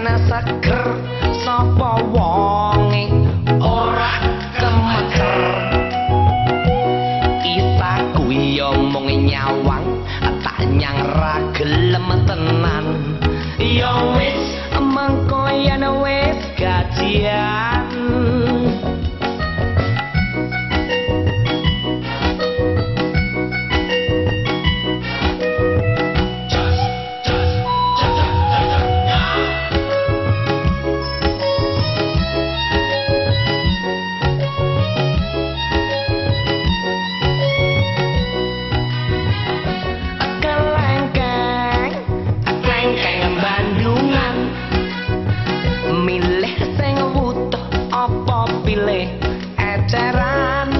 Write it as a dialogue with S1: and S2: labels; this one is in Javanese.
S1: ana seger sapa wonge? Ora kemeker kita kuwi yo nyawang tak nyang ra gelem tenan. milih eceran